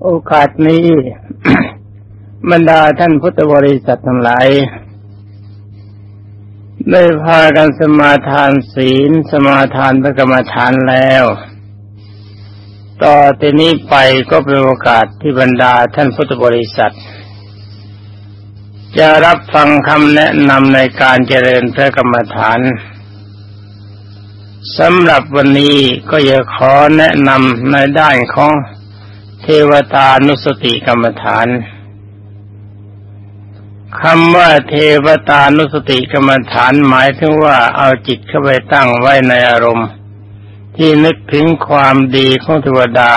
โอกาสนี้บรรดาท่านพุทธบริษัททั้งหลายได้พากันสมาทานศีล สมาทานพระกรรมฐานแล้ว ต่อทีนี้ไปก็เป็นโอกาสที่บรรดาท่านพุทธบริษัท จะรับฟังคำแนะนำในการเจริญพระกรรมฐานสำหรับวันนี้ก็จะขอแนะนำในด้านของ เทวตานุสติกรรมฐานคำว่าเทวตานุสติกรรมฐานหมายถึงว่าเอาจิตเข้าไปตั้งไว้ในอารมณ์ ที่นึกถึงความดีของเทวดา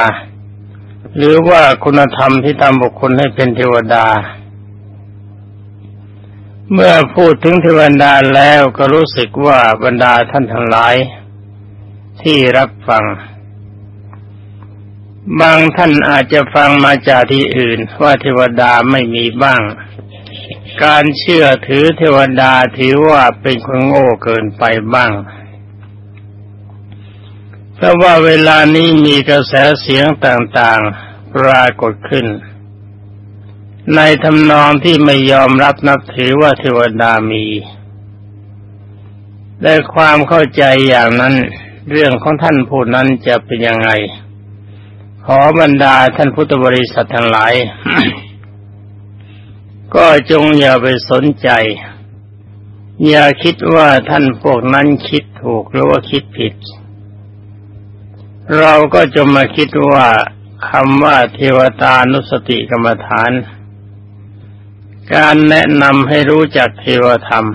หรือว่าคุณธรรมที่ทำบุคคลให้เป็นเทวดา เมื่อพูดถึงเทวดาแล้วก็รู้สึกว่าบรรดาท่านทั้งหลาย ที่รับฟัง บางท่านอาจจะฟังมาจากที่อื่น ว่าเทวดาไม่มีบ้าง การเชื่อถือเทวดาถือว่าเป็นคนโง่เกินไปบ้าง เพราะว่าเวลานี้มีกระแสเสียงต่างๆปรากฏขึ้น ในทำนองที่ไม่ยอมรับนับถือว่าเทวดามีได้ความเข้าใจอย่างนั้น เรื่องของท่านผู้นั้นจะเป็นยังไง ขอบรรดาท่านพุทธบริษัททั้งหลาย ก็จงอย่าไปสนใจ อย่าคิดว่าท่านพวกนั้นคิดถูกหรือว่าคิดผิด เราก็จะมาคิดว่าคำว่าเทวตานุสติกรรมฐาน การแนะนำให้รู้จักเทวธรรม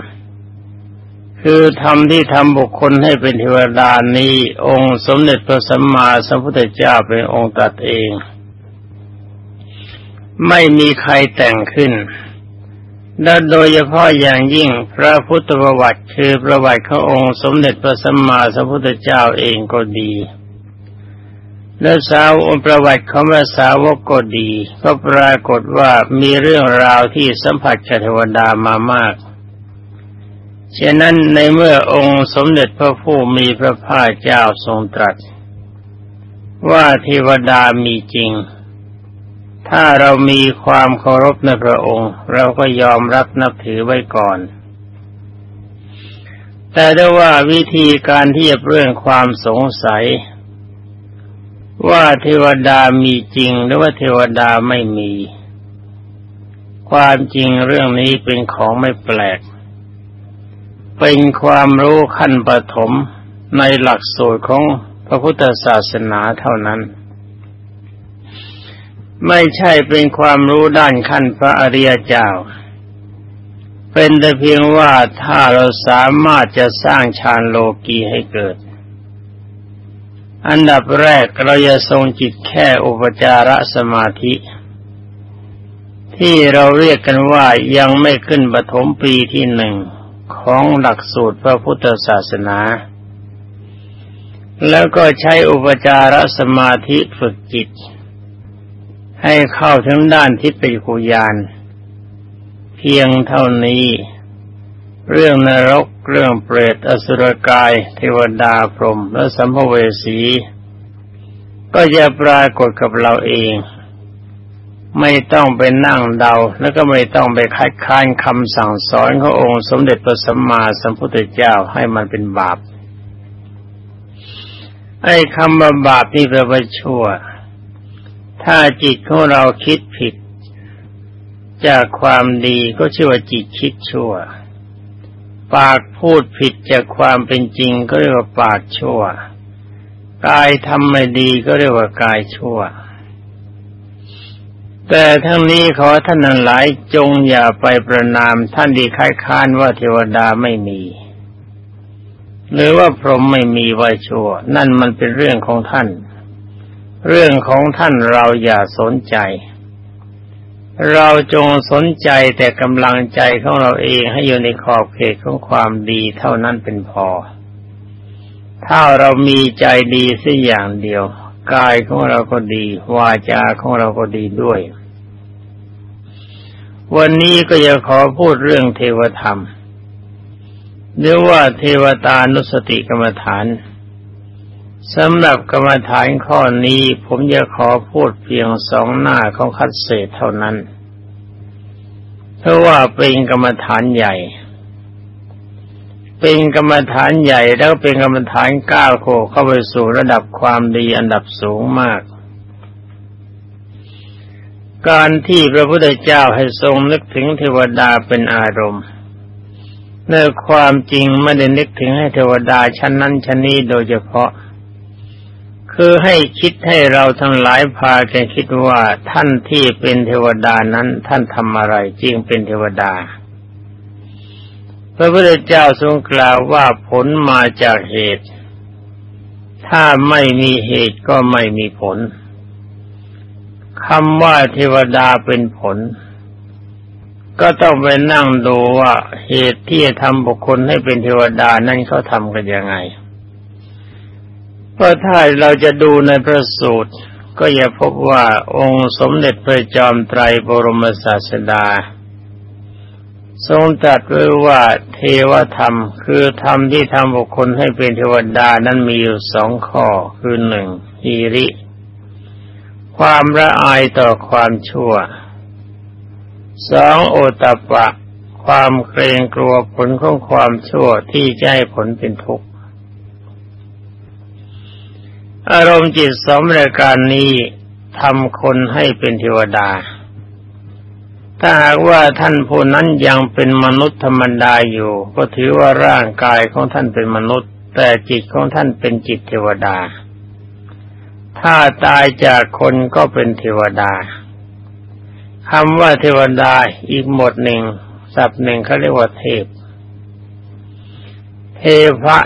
คือธรรมที่ทำบุคคลให้เป็นเทวดานี้ องค์สมเด็จพระสัมมาสัมพุทธเจ้าเป็นองค์ตัดเอง ไม่มีใครแต่งขึ้น และโดยเฉพาะอย่างยิ่งพระพุทธประวัติคือประวัติขององค์สมเด็จพระสัมมาสัมพุทธเจ้าเองก็ดี และสาวองประวัติของพระสาวกก็ดี ก็ปรากฏว่ามีเรื่องราวที่สัมผัสกับเทวดามามาก ฉะนั้นในเมื่อองค์สมเด็จพระผู้มีพระภาคเจ้าทรงตรัส ว่าเทวดามีจริง ถ้าเรามีความเคารพในพระองค์ เราก็ยอมรับนับถือไว้ก่อน แต่ได้ว่าวิธีการที่จะเรื่องความสงสัย ว่าเทวดามีจริงหรือว่าเทวดาไม่มี ความจริงเรื่องนี้เป็นของไม่แปลก เป็นความรู้ขั้นปฐมในหลักสูตรของพระพุทธศาสนาเท่านั้น ไม่ใช่เป็นความรู้ด้านขั้นพระอริยเจ้า เป็นแต่เพียงว่าถ้าเราสามารถจะสร้างฌานโลกีให้เกิด อันดับแรกเราจะทรงจิตแค่อุปจารสมาธิที่เราเรียกกันว่ายังไม่ขึ้นปฐมปีที่หนึ่ง ของหลักสูตรพระพุทธศาสนา แล้วก็ใช้อุปจารสมาธิฝึกจิต ให้เข้าถึงด้านทิพยคุยาน เพียงเท่านี้ เรื่องนรก เรื่องเปรตอสุรกาย เทวดาพรหมและสัมภเวสี ก็จะปรากฏกับเราเอง ไม่ต้องไปนั่งเดา แล้วก็ไม่ต้องไปคัดค้านคำสั่งสอนขององค์สมเด็จพระสัมมาสัมพุทธเจ้าให้มันเป็นบาป ไอ้คำว่าบาปนี่แปลว่าชั่ว ถ้าจิตของเราคิดผิด จากความดีก็ชื่อว่าจิตคิดชั่ว ปากพูดผิดจากความเป็นจริงก็เรียกว่าปากชั่ว กายทำไม่ดีก็เรียกว่ากายชั่ว แต่ทั้งนี้ขอท่านนั้นหลายจงอย่าไปประนามท่านดีค้ายค้านว่าเทวดาไม่มี หรือว่าพรหมไม่มีไว้ชั่ว นั่นมันเป็นเรื่องของท่าน เรื่องของท่านเราอย่าสนใจ เราจงสนใจแต่กำลังใจของเราเองให้อยู่ในขอบเขตของความดีเท่านั้นเป็นพอ ถ้าเรามีใจดีสักอย่างเดียวกายของเราก็ดี วาจาของเราก็ดีด้วย วันนี้ก็จะขอพูดเรื่องเทวธรรมหรือว่าเทวตานุสติกรรมฐานสำหรับกรรมฐานข้อนี้ผมจะขอพูดเพียงสองหน้าของคัดเศษเท่านั้น เพราะว่าเป็นกรรมฐานใหญ่ เป็นกรรมฐานใหญ่แล้วเป็นกรรมฐานก้าวโคเข้าไปสู่ระดับความดีอันดับสูงมาก การที่พระพุทธเจ้าให้ทรงนึกถึงเทวดาเป็นอารมณ์ในความจริงไม่ได้นึกถึงให้เทวดาชั้นนั้นชั้นนี้โดยเฉพาะ คือให้คิดให้เราทั้งหลายพากันคิดว่าท่านที่เป็นเทวดานั้นท่านทำอะไรจริงเป็นเทวดา พระพุทธเจ้าทรงกล่าวว่าผลมาจากเหตุ ถ้าไม่มีเหตุก็ไม่มีผล คำว่าเทวดาเป็นผล ก็ต้องไปนั่งดูว่าเหตุที่ทำบุคคลให้เป็นเทวดานั้นเขาทำกันยังไงเพราะถ้าเราจะดูในพระสูตร ก็อย่าพบว่าองค์สมเด็จพระจอมไตรบรมศาสดา ทรงตรัสไว้ว่าเทวธรรม คือธรรมที่ทำบุคคลให้เป็นเทวดานั้นมีอยู่สองข้อคือหนึ่งฮีริ ความละอายต่อความชั่วสองโอตปะ ความเกรงกลัวผลของความชั่วที่จะให้ผลเป็นทุกข์อารมณ์จิตสมรายการนี้ทำคนให้เป็นเทวดา ถ้าหากว่าท่านผู้นั้นยังเป็นมนุษย์ธรรมดาอยู่ ก็ถือว่าร่างกายของท่านเป็นมนุษย์ แต่จิตของท่านเป็นจิตเทวดา ถ้าตายจากคนก็เป็นเทวดาคำว่าเทวดาอีกหมดหนึ่งศัพท์หนึ่งเขาเรียกว่าเทพ เทพะ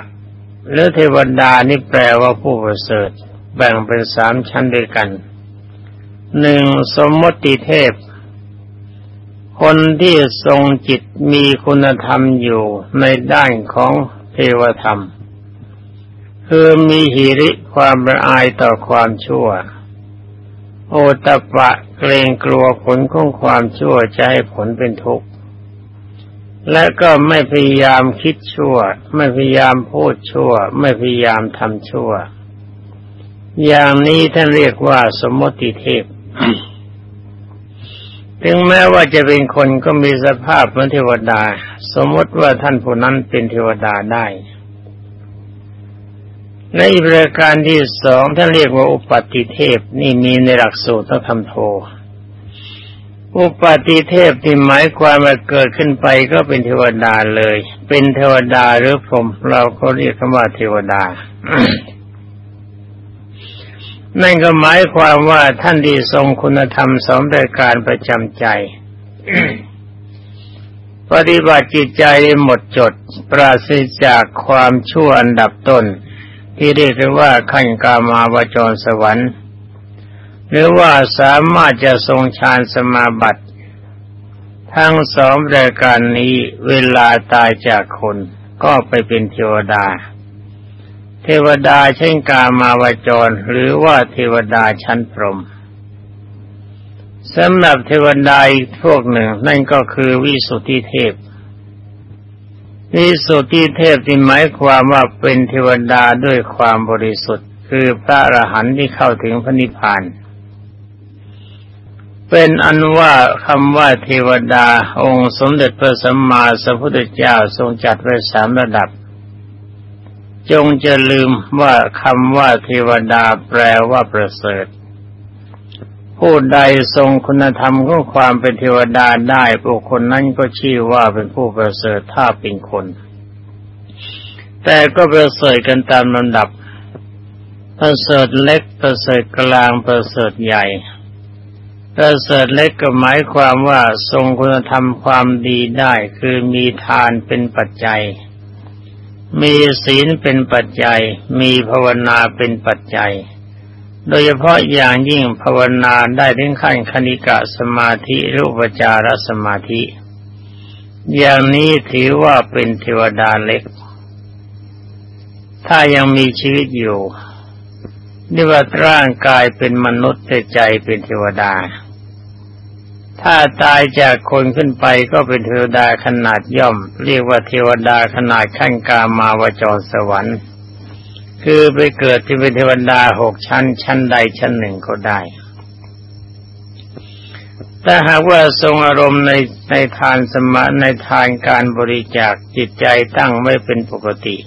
หรือเทวดานี่แปลว่าผู้ประเสริฐ แบ่งเป็นสามชั้นด้วยกันหนึ่งสมมติเทพ คนที่ทรงจิตมีคุณธรรมอยู่ในด้านของเทวธรรม คือมีหิริความละอายต่อความชั่ว โอตปะเกรงกลัวผลของความชั่วจะให้ผลเป็นทุกข์และก็ไม่พยายามคิดชั่ว ไม่พยายามพูดชั่ว ไม่พยายามทำชั่ว อย่างนี้ท่านเรียกว่าสมมติเทพถึงแม้ว่าจะเป็นคนก็มีสภาพเหมือนเทวดา สมมติว่าท่านผู้นั้นเป็นเทวดาได้ ในบริการที่สองท่านเรียกว่าอุปติเทพนี่มีในหลักสูตรต้องทำโท อุปติเทพที่หมายความว่าเกิดขึ้นไปก็เป็นเทวดาเลย เป็นเทวดาหรือพรหมเราก็เรียกคำว่าเทวดา นั่นก็หมายความว่าท่านที่ทรงคุณธรรมสองรายการประจำใจปฏิบัติจิตใจหมดจด ปราศจากความชั่วอันดับต้น ที่เรียกว่าขั้นกามาวจรสวรรค์ หรือว่าสามารถจะทรงฌานสมาบัติ ทั้งสองรายการนี้เวลาตายจากคนก็ไปเป็นเทวดา เทวดาเช่นกามาวจร หรือว่าเทวดาชั้นพรหมสำหรับเทวดาอีกพวกหนึ่ง นั่นก็คือวิสุทธิเทพ วิสุทธิเทพที่หมายความว่าเป็นเทวดาด้วยความบริสุทธิ์ คือพระอรหันต์ที่เข้าถึงพระนิพพาน เป็นอันว่าคำว่าเทวดาองค์สมเด็จพระสัมมาสัมพุทธเจ้าทรงจัดไว้สามระดับ จงจะลืมว่าคำว่าเทวดาแปลว่าประเสริฐ ผู้ใดทรงคุณธรรมของความเป็นเทวดาได้บุคคลนั้นก็ชื่อว่าเป็นผู้ประเสริฐถ้าเป็นคน แต่ก็ประเสริฐกันตามลำดับ ประเสริฐเล็กประเสริฐกลางประเสริฐใหญ่ประเสริฐเล็กก็หมายความว่าทรงคุณธรรมความดีได้คือมีทานเป็นปัจจัย มีศีลเป็นปัจจัย มีภาวนาเป็นปัจจัย โดยเฉพาะอย่างยิ่งภาวนาได้ถึงขั้นคณิกะสมาธิรูปจารสมาธิ อย่างนี้ถือว่าเป็นเทวดาเล็ก ถ้ายังมีชีวิตอยู่นี่ว่าร่างกายเป็นมนุษย์แต่ใจเป็นเทวดา ถ้าตายจากคนขึ้นไปก็เป็นเทวดาขนาดย่อม เรียกว่าเทวดาขนาดขั้นกามาวจรสวรรค์ คือไปเกิดที่เป็นเทวดาหกชั้น ชั้นใดชั้นหนึ่งก็ได้ถ้าหากว่าทรงอารมณ์ในในทานสมาในทานการบริจาคจิตใจตั้งไม่เป็นปกติ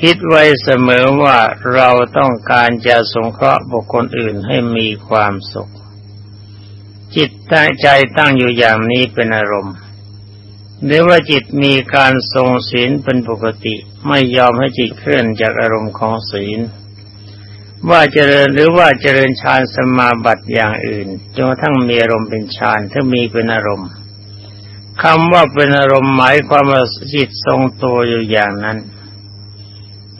คิดไว้เสมอว่าเราต้องการจะสงเคราะห์บุคคลอื่นให้มีความสุข จิตใจตั้งอยู่อย่างนี้เป็นอารมณ์ หรือว่าจิตมีการทรงศีลเป็นปกติไม่ยอมให้จิตเคลื่อนจากอารมณ์ของศีล ว่าเจริญหรือว่าเจริญฌานสมาบัติอย่างอื่นจนกระทั่งมีอารมณ์เป็นฌานถ้ามีเป็นอารมณ์คำว่าเป็นอารมณ์หมายความว่าจิตทรงตัวอยู่อย่างนั้น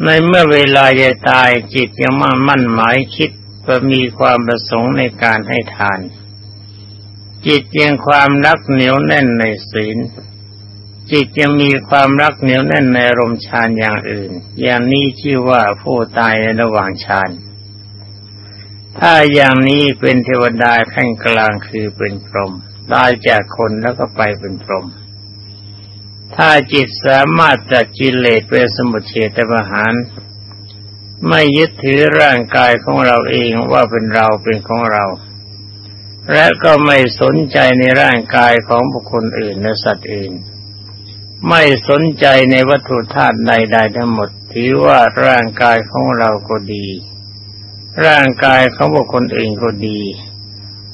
ในเมื่อเวลาจะตายจิตยังมั่นมั่นหมายคิดว่ามีความประสงค์ในการให้ทาน จิตยังความรักเหนียวแน่นในศีล จิตยังมีความรักเหนียวแน่นในอารมณ์ฌานอย่างอื่น อย่างนี้ชื่อว่าผู้ตายในระหว่างฌานถ้าอย่างนี้เป็นเทวดาขั้นกลางคือเป็นพรหมตายจากคนแล้วก็ไปเป็นพรหมถ้าจิตสามารถจัดกิเลสเป็นสมุทเฉตประหารไม่ยึดถือร่างกายของเราเองว่าเป็นเราเป็นของเรา และก็ไม่สนใจในร่างกายของบุคคลอื่นและสัตว์อื่น ไม่สนใจในวัตถุธาตุใดๆทั้งหมด ถือว่าร่างกายของเราก็ดี ร่างกายของบุคคลอื่นก็ดี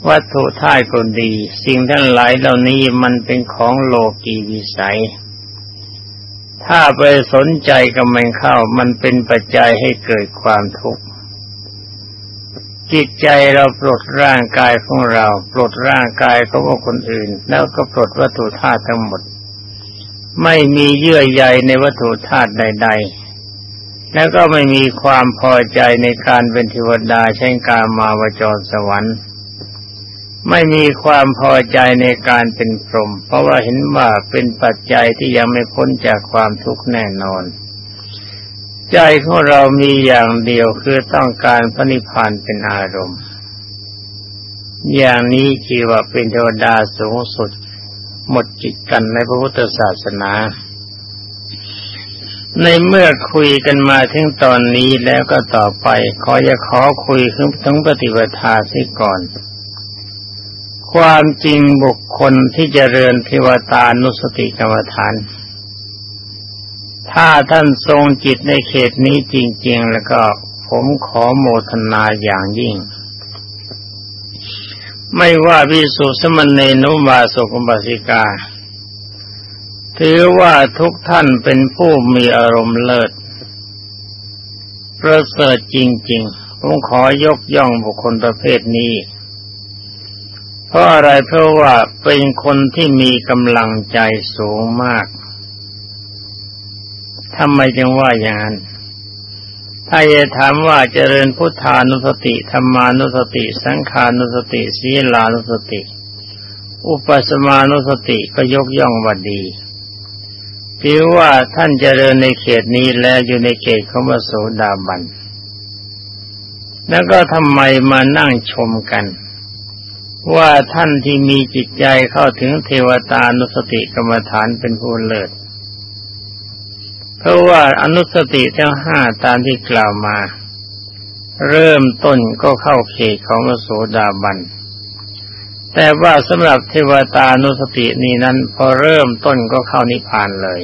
วัตถุท่ายก็ดี สิ่งทั้งหลายเหล่านี้มันเป็นของโลกีวิสัย ถ้าไปสนใจกับมันเข้า มันเป็นปัจจัยให้เกิดความทุกข์จิตใจเราปลดร่างกายของเรา ปลดร่างกายของบุคคลอื่น แล้วก็ปลดวัตถุธาตุทั้งหมด ไม่มีเยื่อใยในวัตถุธาตุใด ๆ แล้วก็ไม่มีความพอใจในการเป็นเทวดาเช่นการมาวจรสวรรค์ ไม่มีความพอใจในการเป็นพรหมเพราะว่าเห็นว่าเป็นปัจจัยที่ยังไม่พ้นจากความทุกข์แน่นอน ใจของเรามีอย่างเดียวคือต้องการพระนิพพานเป็นอารมณ์อย่างนี้จีว่าเป็นเทวดาสูงสุด หมดจิตกันในพระพุทธศาสนา ในเมื่อคุยกันมาถึงตอนนี้แล้วก็ต่อไปขอจะขอคุยถึงปฏิปทาที่ก่อน ความจริงบุคคลที่จเจริญเทวตานุสติกรรมฐาน ถ้าท่านทรงจิตในเขตนี้จริง ๆ แล้วก็ผมขอโมทนาอย่างยิ่ง ไม่ว่าวิสุสมณเนนุบาสุกบาสิกา ถือว่าทุกท่านเป็นผู้มีอารมณ์เลิศประเสริฐจริง ๆ ผมขอยกย่องบุคคลประเภทนี้ เพราะอะไรเพราะว่าเป็นคนที่มีกำลังใจสูงมากทำไมจึงว่าอย่างนั้น ถ้าจะถามว่าเจริญพุทธานุสติธรรมานุสติ สังขานุสติศีลานุสติ อุปสมานุสติก็ยกย่องว่าดีถือว่าท่านเจริญในเขตนี้แล้วอยู่ในเขตของพระโสดาบัน แล้วก็ทำไมมานั่งชมกัน ว่าท่านที่มีจิตใจเข้าถึงเทวตานุสติกรรมฐานเป็นผู้เลิศ เพราะว่าอนุสติทั้งห้าตามที่กล่าวมา เริ่มต้นก็เข้าเขตของโสดาบัน แต่ว่าสำหรับเทวตานุสตินี้นั้น พอเริ่มต้นก็เข้านิพพานเลย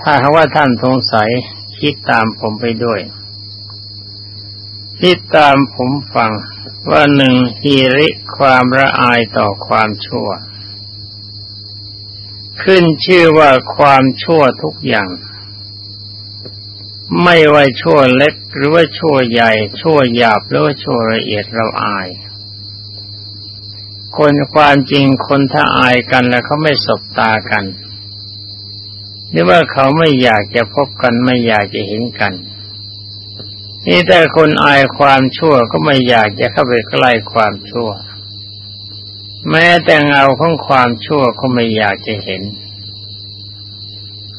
ถ้าหากว่าท่านสงสัยคิดตามผมไปด้วย คิดตามผมฟังว่าหนึ่งฮีริความละอายต่อความชั่ว ขึ้นชื่อว่าความชั่วทุกอย่าง ไม่ว่าชั่วเล็กหรือว่าชั่วใหญ่ ชั่วหยาบหรือว่าชั่วละเอียดเราอาย คนความจริงคนถ้าอายกันแล้วเขาไม่สบตากันหรือว่าเขาไม่อยากจะพบกันไม่อยากจะเห็นกัน นี่แต่คนอายความชั่วก็ไม่อยากจะเข้าไปใกล้ความชั่ว แม้แต่เงาของความชั่วก็ไม่อยากจะเห็น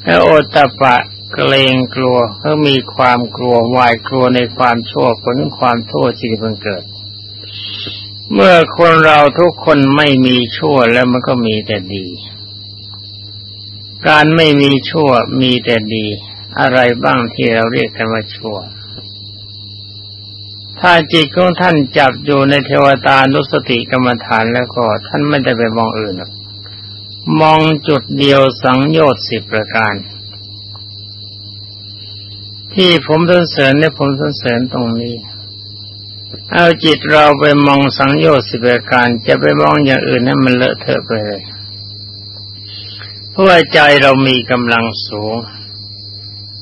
แล้วโอตปะเกรงกลัวเขามีความกลัววายกลัวในความชั่วผลความโทษที่เพิ่งเกิด เมื่อคนเราทุกคนไม่มีชั่วแล้วมันก็มีแต่ดี การไม่มีชั่วมีแต่ดี อะไรบ้างที่เราเรียกกันว่าชั่ว ถ้าจิตของท่านจับอยู่ในเทวตานุสติกรรมฐานแล้วก็ท่านไม่ได้ไปมองอื่นหรอกมองจุดเดียวสังโยชน์สิบประการ ที่ผมสรรเสริญเนี่ยผมสรรเสริญตรงนี้ เอาจิตเราไปมองสังโยชน์สิบประการ จะไปมองอย่างอื่นให้มันเลอะเทอะไปเลยเพราะว่าใจเรามีกำลังสูง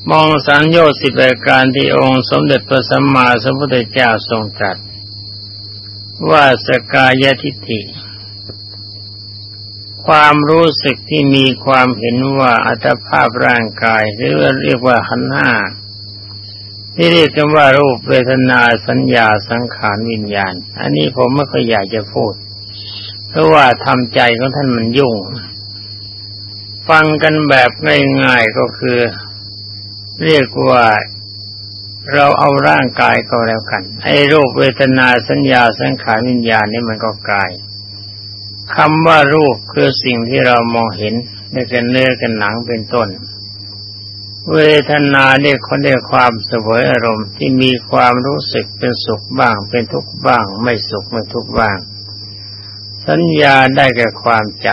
มองสังโยชน์สิบประการที่องค์สมเด็จพระสัมมาสัมพุทธเจ้าทรงตรัสว่าสกายทิฏฐิ ความรู้สึกที่มีความเห็นว่าอัตภาพร่างกายหรือเรียกว่าขันห้าที่เรียกกันว่ารูปเวทนาสัญญาสังขารวิญญาณ อันนี้ผมไม่ค่อยอยากจะพูด เพราะว่าทำใจของท่านมันยุ่ง ฟังกันแบบง่ายๆก็คือ เรียกว่าเราเอาร่างกายก็แล้วกันไอ้รูปเวทนาสัญญาสังขารวิญญาณนี่มันก็กายคำว่ารูปคือสิ่งที่เรามองเห็นได้กันเนื้อกันหนังเป็นต้น เวทนาได้คนได้ความสวยอารมณ์ที่มีความรู้สึกเป็นสุขบ้าง เป็นทุกข์บ้าง ไม่สุขไม่ทุกข์บ้าง สัญญาได้แก่ความจ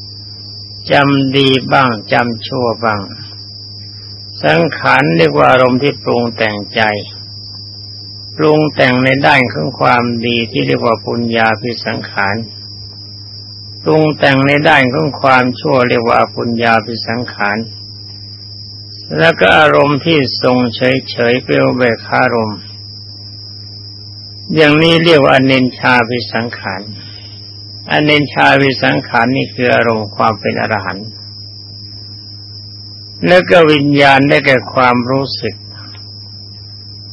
ำจำดีบ้างจำชั่วบ้าง สังขารเรียกว่าอารมณ์ที่ปรุงแต่งใจ ปรุงแต่งในด้านของความดีที่เรียกว่าปุญญาพิสังขารปรุงแต่งในด้านของความชั่วเรียกว่าปุญญาพิสังขารแล้วก็อารมณ์ที่ทรงเฉยๆเปรียวเบคคารมอย่างนี้เรียกว่าอเนนชาพิสังขารอเนนชาพิสังขารนี่คืออารมณ์ความเป็นอรหันต์ แล้วก็วิญญาณได้แก่ความรู้สึก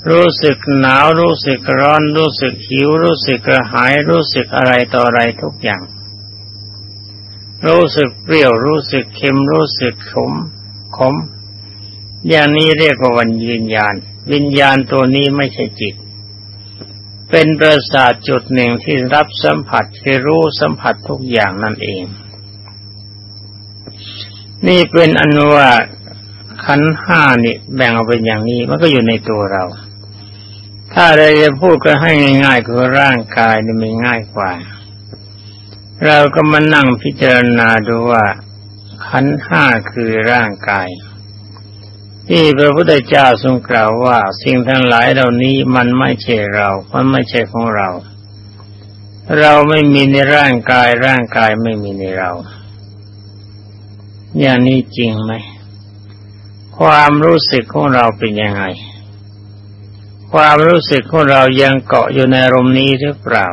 รู้สึกหนาวรู้สึกร้อน รู้สึกหิว รู้สึกกระหาย รู้สึกอะไรต่ออะไรทุกอย่าง รู้สึกเปรี้ยวรู้สึกเค็มรู้สึกขมขม อย่างนี้เรียกว่าวันวิญญาณ วิญญาณตัวนี้ไม่ใช่จิต เป็นประสาทจุดหนึ่งที่รับสัมผัสคือรู้สัมผัสทุกอย่างนั่นเองนี่เป็นอนุว่า ขันห้านี่แบ่งออกเป็นอย่างนี้มันก็อยู่ในตัวเรา ถ้าเราจะพูดก็ให้ง่ายๆคือร่างกายนี่มันง่ายกว่า เราก็มานั่งพิจารณาดูว่าขันห้าคือร่างกาย ที่พระพุทธเจ้าทรงกล่าวว่า สิ่งทั้งหลายเหล่านี้มันไม่ใช่เรา มันไม่ใช่ของเรา เราไม่มีในร่างกายร่างกายไม่มีในเรา อย่างนี้จริงไหม ความรู้สึกของเราเป็นยังไง ความรู้สึกของเรายังเกาะอยู่ในอารมณ์นี้หรือเปล่า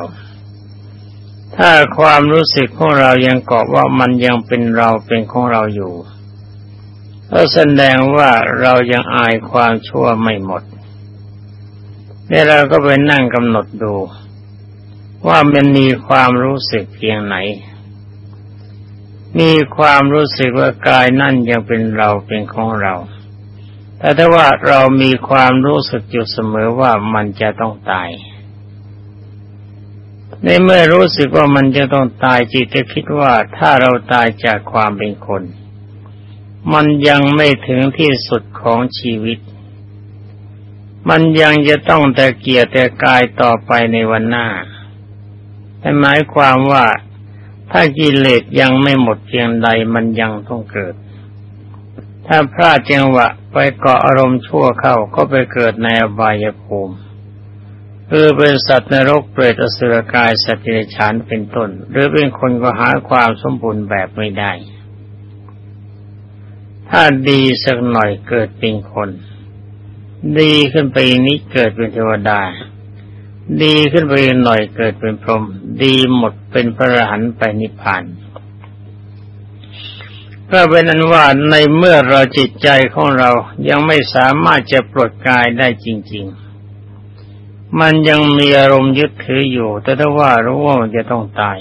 ถ้าความรู้สึกของเรายังเกาะว่ามันยังเป็นเราเป็นของเราอยู่ก็แสดงว่าเรายังอายความชั่วไม่หมดนี่เราก็ไปนั่งกำหนดดู ว่ามันมีความรู้สึกเพียงไหน มีความรู้สึกว่ากายนั่นยังเป็นเราเป็นของเรา แต่ถ้าว่าเรามีความรู้สึกอยู่เสมอว่ามันจะต้องตาย ในเมื่อรู้สึกว่ามันจะต้องตายจิตจะคิดว่าถ้าเราตายจากความเป็นคน มันยังไม่ถึงที่สุดของชีวิต มันยังจะต้องแต่เกียรแต่กายต่อไปในวันหน้าแต่หมายความว่า ถ้ากิเลสยังไม่หมดเพียงใดมันยังต้องเกิด ถ้าพลาดจังหวะไปเกาะอารมณ์ชั่วเข้าก็ไปเกิดในอบายภูมิคือเป็นสัตว์นรกเปรตอสุรกายสัตว์เดรัจฉานเป็นต้น หรือเป็นคนก็หาความสมบูรณ์แบบไม่ได้ ถ้าดีสักหน่อยเกิดเป็นคน ดีขึ้นไปนี้เกิดเป็นเทวดา ดีขึ้นไปหน่อยเกิดเป็นพรหมดีหมดเป็นพระอรหันต์ไปนิพพานก็เป็นนั้นว่าในเมื่อเราจิตใจของเรายังไม่สามารถจะปลดกายได้จริง ๆ มันยังมีอารมณ์ยึดถืออยู่ แต่ถ้าว่ารู้ว่ามันจะต้องตาย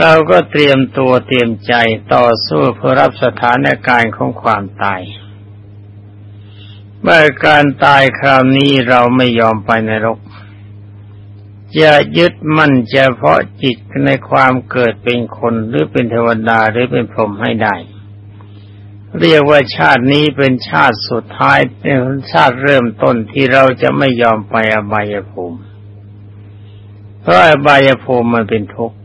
เราก็เตรียมตัวเตรียมใจต่อสู้เพื่อรับสถานการณ์ของความตายเมื่อการตายคราวนี้เราไม่ยอมไปในรก จะยึดมั่นเฉพาะจิตในความเกิดเป็นคนหรือเป็นเทวดาหรือเป็นพรหมให้ได้ เรียกว่าชาตินี้เป็นชาติสุดท้ายเป็นชาติเริ่มต้นที่เราจะไม่ยอมไปอบายภูมิ เพราะอบายภูมิมันเป็นทุกข์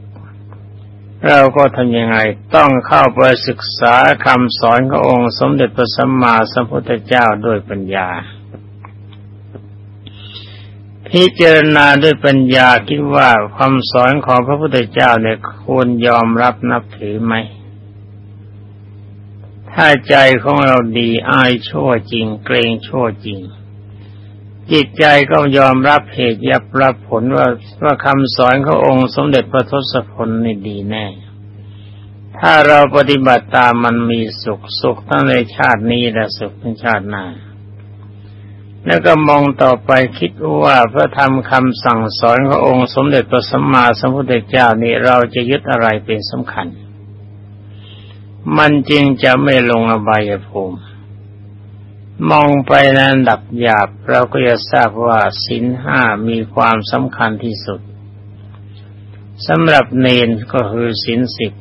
เราก็ทำยังไงต้องเข้าไปศึกษาคำสอนขององค์สมเด็จพระสัมมาสัมพุทธเจ้าด้วยปัญญา พิจารณาด้วยปัญญาคิดว่าคำสอนของพระพุทธเจ้าเนี่ยควรยอมรับนับถือไหม ถ้าใจของเราดีอายชั่วจริง เกรงชั่วจริง จิตใจก็ยอมรับเหตุยับรับผลว่าว่าคำสอนขององค์สมเด็จพระทศพลนี่ดีแน่ ถ้าเราปฏิบัติตามมันมีสุขสุขทั้งในชาตินี้และสุขในชาติหน้า แล้วก็มองต่อไปคิดว่าพระธรรมคำสั่งสอนขององค์สมเด็จพระสัมมาสัมพุทธเจ้านี่เราจะยึดอะไรเป็นสำคัญ มันจึงจะไม่ลงอบายภูมิ มองไปในอันดับหยาบเราก็จะทราบว่าสินห้ามีความสำคัญที่สุดสำหรับเนนก็คือสินสิบ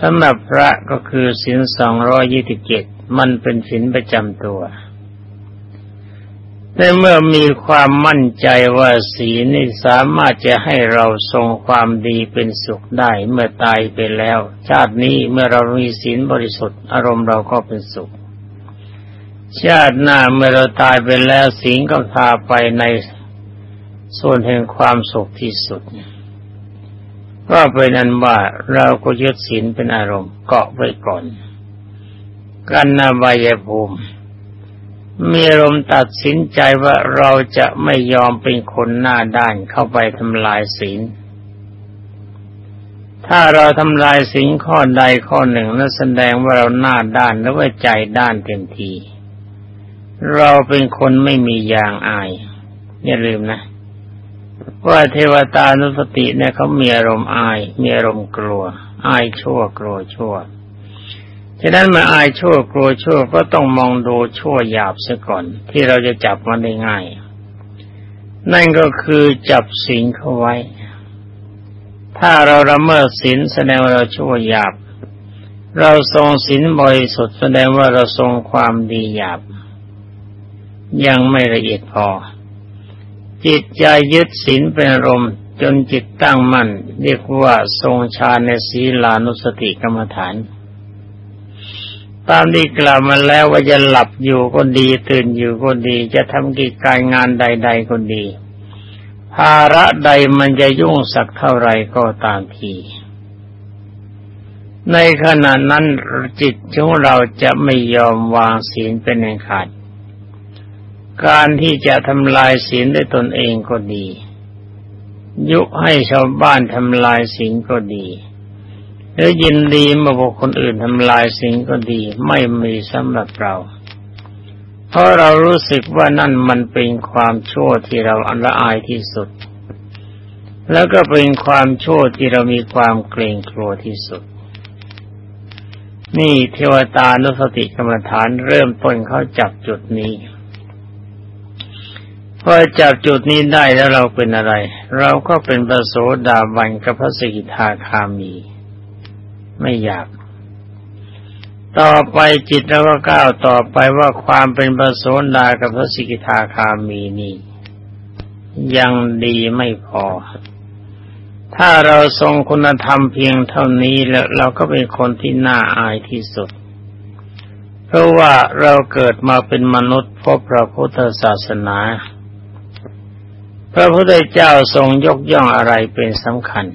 สำหรับพระก็คือสินสองร้อยี่สิบเจ็ดมันเป็นสินประจำตัว ในเมื่อมีความมั่นใจว่าศีลนี่สามารถจะให้เราทรงความดีเป็นสุขได้เมื่อตายไปแล้ว ชาตินี้เมื่อเรามีศีลบริสุทธิ์อารมณ์เราก็เป็นสุข ชาติหน้าเมื่อเราตายไปแล้วศีลก็พาไปในส่วนแห่งความสุขที่สุดก็เป็นนั้นว่าเราก็ยึดศีลเป็นอารมณ์เกาะไว้ก่อน กันนาบายภูมิ มีอารมณ์ตัดสินใจว่าเราจะไม่ยอมเป็นคนหน้าด้านเข้าไปทำลายศีล ถ้าเราทำลายศีลข้อใดข้อหนึ่งนั่นแสดงว่าเราหน้าด้านหรือว่าใจด้านเต็มที เราเป็นคนไม่มียางอาย อย่าลืมนะ ว่าเทวตานุสติเนี่ยเขามีอารมณ์อาย มีอารมณ์กลัว อายชั่วกลัวชั่ว ฉะนั้นมาอายชั่วกลัวชั่วก็ต้องมองดูชั่วหยาบซะก่อน ที่เราจะจับมันได้ง่าย นั่นก็คือจับสิงเขาไว้ ถ้าเราละเมิดศีลแสดงว่าเราชั่วหยาบ เราทรงศีลบริสุทธิ์แสดงว่าเราทรงความดีหยาบ ยังไม่ละเอียดพอ จิตใจยึดศีลเป็นอารมณ์จนจิตตั้งมั่นเรียกว่าทรงฌานในศีลานุสติกรรมฐาน ตามที่กล่าวมาแล้วว่าจะหลับอยู่ก็ดี ตื่นอยู่ก็ดี จะทำกิจการงานใด ๆ ก็ดี ภาระใดมันจะยุ่งสักเท่าไรก็ตามที ในขณะนั้นจิตของเราจะไม่ยอมวางศีลเป็นอันขาด การที่จะทำลายศีลด้วยตนเองก็ดี ยุให้ชาวบ้านทำลายศีลก็ดี หรือยินดีเมื่อบุคคลอื่นทำลายสิ่งก็ดีไม่มีสำหรับเรา เพราะเรารู้สึกว่านั่นมันเป็นความชั่วที่เราอันละอายที่สุด แล้วก็เป็นความชั่วที่เรามีความเกรงกลัวที่สุด นี่เทวตานุสติกรรมฐานเริ่มต้นเขาจับจุดนี้พอจับจุดนี้ได้แล้วเราเป็นอะไร เราก็เป็นประโสดาบันกับพระสกิทาคามี ไม่อยาก ต่อไปจิตเราก็ก้าวต่อไปว่าความเป็นประโสดากับพระสิกิทาคามีนี่ยังดีไม่พอ ถ้าเราทรงคุณธรรมเพียงเท่านี้แล้วเราก็เป็นคนที่น่าอายที่สุด เพราะว่าเราเกิดมาเป็นมนุษย์พบพระพุทธศาสนา พระพุทธเจ้าทรงยกย่องอะไรเป็นสำคัญ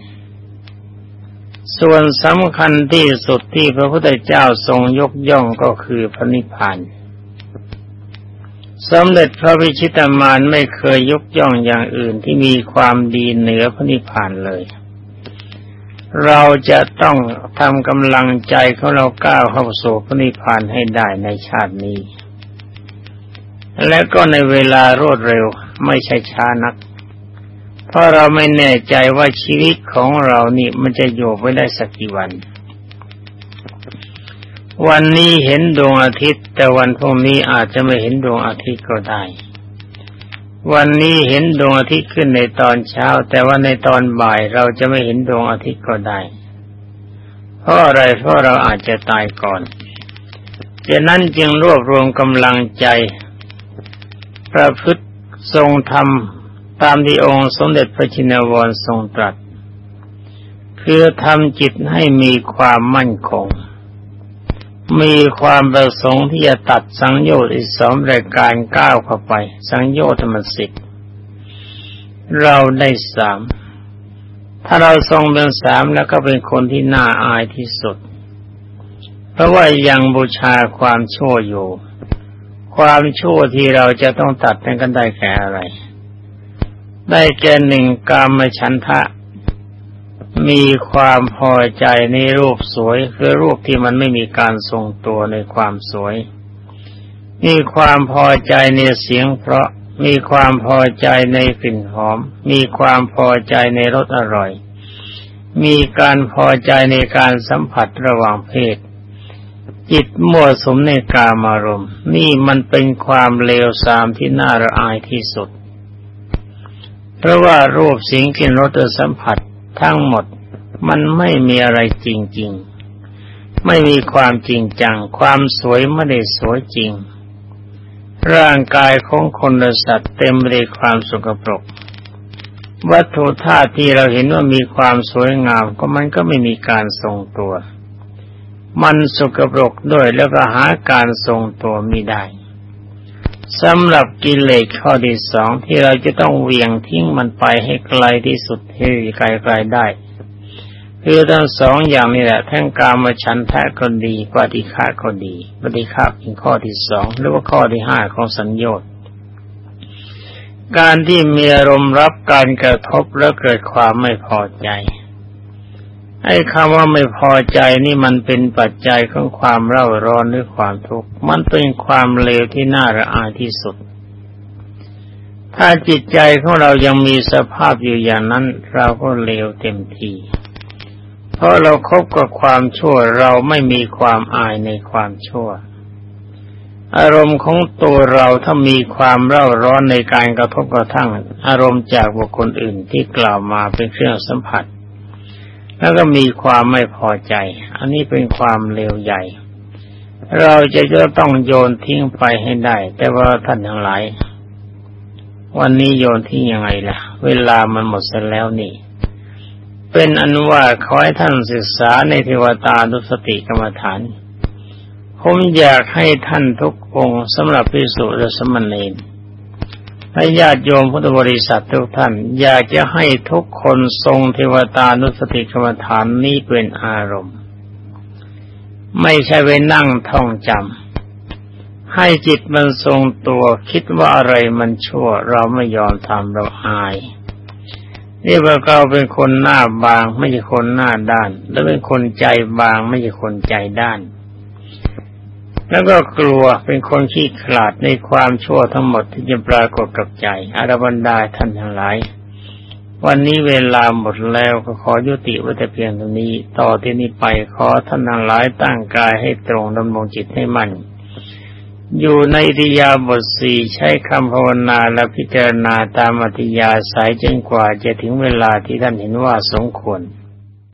ส่วนสำคัญที่สุดที่พระพุทธเจ้าทรงยกย่องก็คือพระนิพพานสมเด็จพระวิชิตามานไม่เคยยกย่องอย่างอื่นที่มีความดีเหนือพระนิพพานเลย เราจะต้องทำกำลังใจของเราก้าวเข้าสู่พระนิพพานให้ได้ในชาตินี้ และก็ในเวลารวดเร็วไม่ใช่ช้านัก เพราะเราไม่แน่ใจว่าชีวิตของเรานี่มันจะอยู่ไปได้สักกี่วัน วันนี้เห็นดวงอาทิตย์ แต่วันพรุ่งนี้อาจจะไม่เห็นดวงอาทิตย์ก็ได้ วันนี้เห็นดวงอาทิตย์ขึ้นในตอนเช้า แต่ว่าในตอนบ่ายเราจะไม่เห็นดวงอาทิตย์ก็ได้เพราะอะไรเพราะเราอาจจะตายก่อนดังนั้นจึงรวบรวมกำลังใจ ประพฤติทรงธรรม ตามที่องค์สมเด็จพระชินวรทรงตรัส คือทำจิตให้มีความมั่นคง มีความประสงค์ที่จะตัดสังโยชน์อีกสองรายการก้าวเข้าไป สังโยชน์มันสิบเราได้สามถ้าเราทรงเป็นสามแล้วก็เป็นคนที่น่าอายที่สุด เพราะว่ายังบูชาความชั่วอยู่ ความชั่วที่เราจะต้องตัดนั้นกันได้แก่อะไร ได้แก่หนึ่งกามฉันทะ มีความพอใจในรูปสวยคือรูปที่มันไม่มีการทรงตัวในความสวย มีความพอใจในเสียงเพราะมีความพอใจในกลิ่นหอม มีความพอใจในรสอร่อย มีการพอใจในการสัมผัสระหว่างเพศ จิตมั่วสมในกามารมณ์ นี่มันเป็นความเลวทรามที่น่าระอายที่สุด เพราะว่ารูปสิ่งกลิ่นรสสัมผัสทั้งหมดมันไม่มีอะไรจริง ๆ ไม่มีความจริงจัง ความสวยไม่ได้สวยจริง ร่างกายของคนและสัตว์เต็มไปด้วยความสกปรก วัตถุธาตุที่เราเห็นว่ามีความสวยงามก็มันก็ไม่มีการทรงตัว มันสกปรกด้วยแล้วก็หาการทรงตัวไม่ได้ สำหรับกิเลสข้อที่สองที่เราจะต้องเวียงทิ้งมันไปให้ไกลที่สุดให้ไกลๆได้ คือทั้งสองอย่างนี้แหละทั้งกามฉันทะก็ดีปฏิฆาก็ดีปฏิฆาเป็นข้อที่สองหรือว่าข้อที่ห้าของสัญญน์การที่มีอารมณ์รับการกระทบแล้วเกิดความไม่พอใจ ไอ้คำว่าไม่พอใจนี่มันเป็นปัจจัยของความเร่าร้อนหรือความทุกข์มันเป็นความเลวที่น่าระอายที่สุด ถ้าจิตใจของเรายังมีสภาพอยู่อย่างนั้น เราก็เลวเต็มทีเพราะเราครบกับความชั่วเราไม่มีความอายในความชั่ว อารมณ์ของตัวเราถ้ามีความเร่าร้อนในการกระทบกระทั่ง อารมณ์จากบุคคลอื่นที่กล่าวมาเป็นเครื่องสัมผัส แล้วก็มีความไม่พอใจ อันนี้เป็นความเลวใหญ่ เราจะจะต้องโยนทิ้งไปให้ได้ แต่ว่าท่านทั้งหลาย วันนี้โยนทิ้งยังไงล่ะ เวลามันหมดเสร็จแล้วนี่ เป็นอันว่าขอให้ท่านศึกษาในเทวตานุสติกรรมฐาน ผมอยากให้ท่านทุกองค์สำหรับพิสุและสมณี และญาติโยมพุทธบริษัททุกท่าน อยากจะให้ทุกคนทรงเทวตานุสติกรรมฐานนี้เป็นอารมณ์ ไม่ใช่ไปนั่งท่องจำให้จิตมันทรงตัวคิดว่าอะไรมันชั่ว เราไม่ยอมทำเราอายนี่ว่าเราเป็นคนหน้าบาง ไม่ใช่คนหน้าด้าน และเป็นคนใจบางไม่ใช่คนใจด้าน แล้วก็กลัวเป็นคนขี้ขลาดในความชั่วทั้งหมดที่จะปรากฏกับใจอารบันดาท่านทั้งหลาย วันนี้เวลาหมดแล้วก็ขอยุติไว้แต่เพียงตรงนี้ ต่อที่นี้ไปขอท่านทั้งหลายตั้งกายให้ตรงดำรงจิตให้มั่นอยู่ในทิยาบทสี่ใช้คำภาวนาและพิจารณาตามอธิยาสายจนกว่าจะถึงเวลาที่ท่านเห็นว่าสมควร